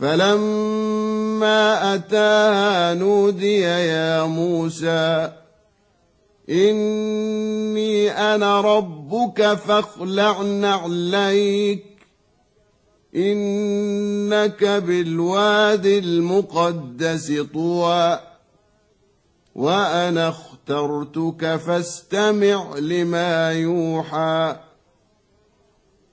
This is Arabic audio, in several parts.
فلما أتاها نودي يا موسى إني أنا ربك فاخلع نعليك إنك بالواد المقدس طوى وأنا اخترتك فاستمع لما يوحى.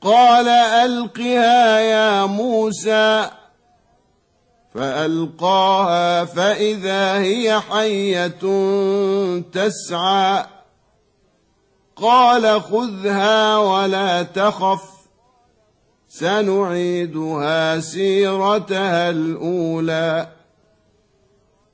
قال ألقها يا موسى فألقاها فإذا هي حية تسعى. قال خذها ولا تخف سنعيدها سيرتها الأولى.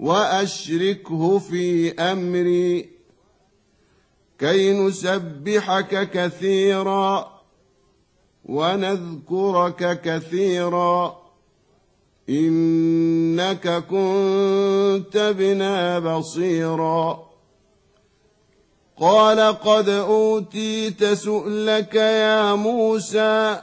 وأشركه في أمري كي نسبحك كثيرا ونذكرك كثيرا إنك كنت بنا بصيرا قال قد أوتيت سؤلك يا موسى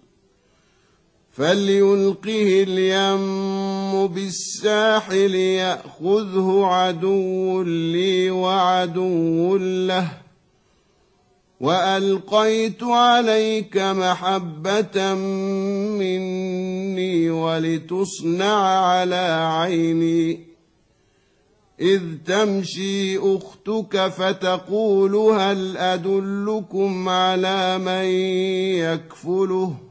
فليلقه اليم بالساحل يأخذه عدو لي وعدو له وألقيت عليك محبة مني ولتصنع على عيني إذ تمشي أختك فتقول هل أدلكم على من يكفله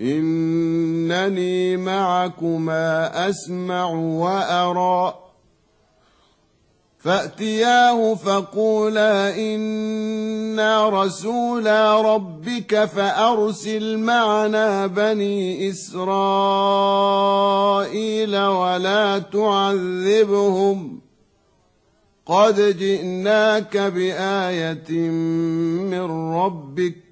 إنني معكما أسمع وأرى. فأتياه فقولا إنا رسولا ربك فأرسل معنا بني إسرائيل ولا تعذبهم. قد جئناك بآية من ربك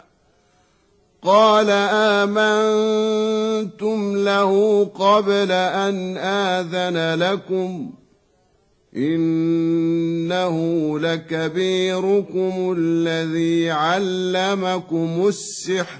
قال آمنتم له قبل أن آذن لكم إنه لكبيركم الذي علمكم السحر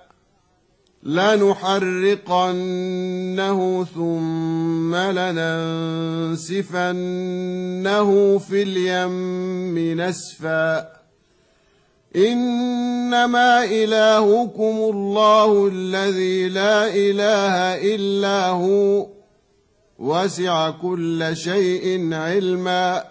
لنحرقنه ثم لننسفنه في اليم نسفا. إنما إلهكم الله الذي لا إله إلا هو. وسع كل شيء علما.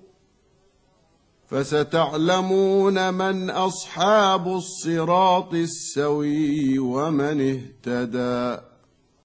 فستعلمون من أصحاب الصراط السوي ومن اهتدى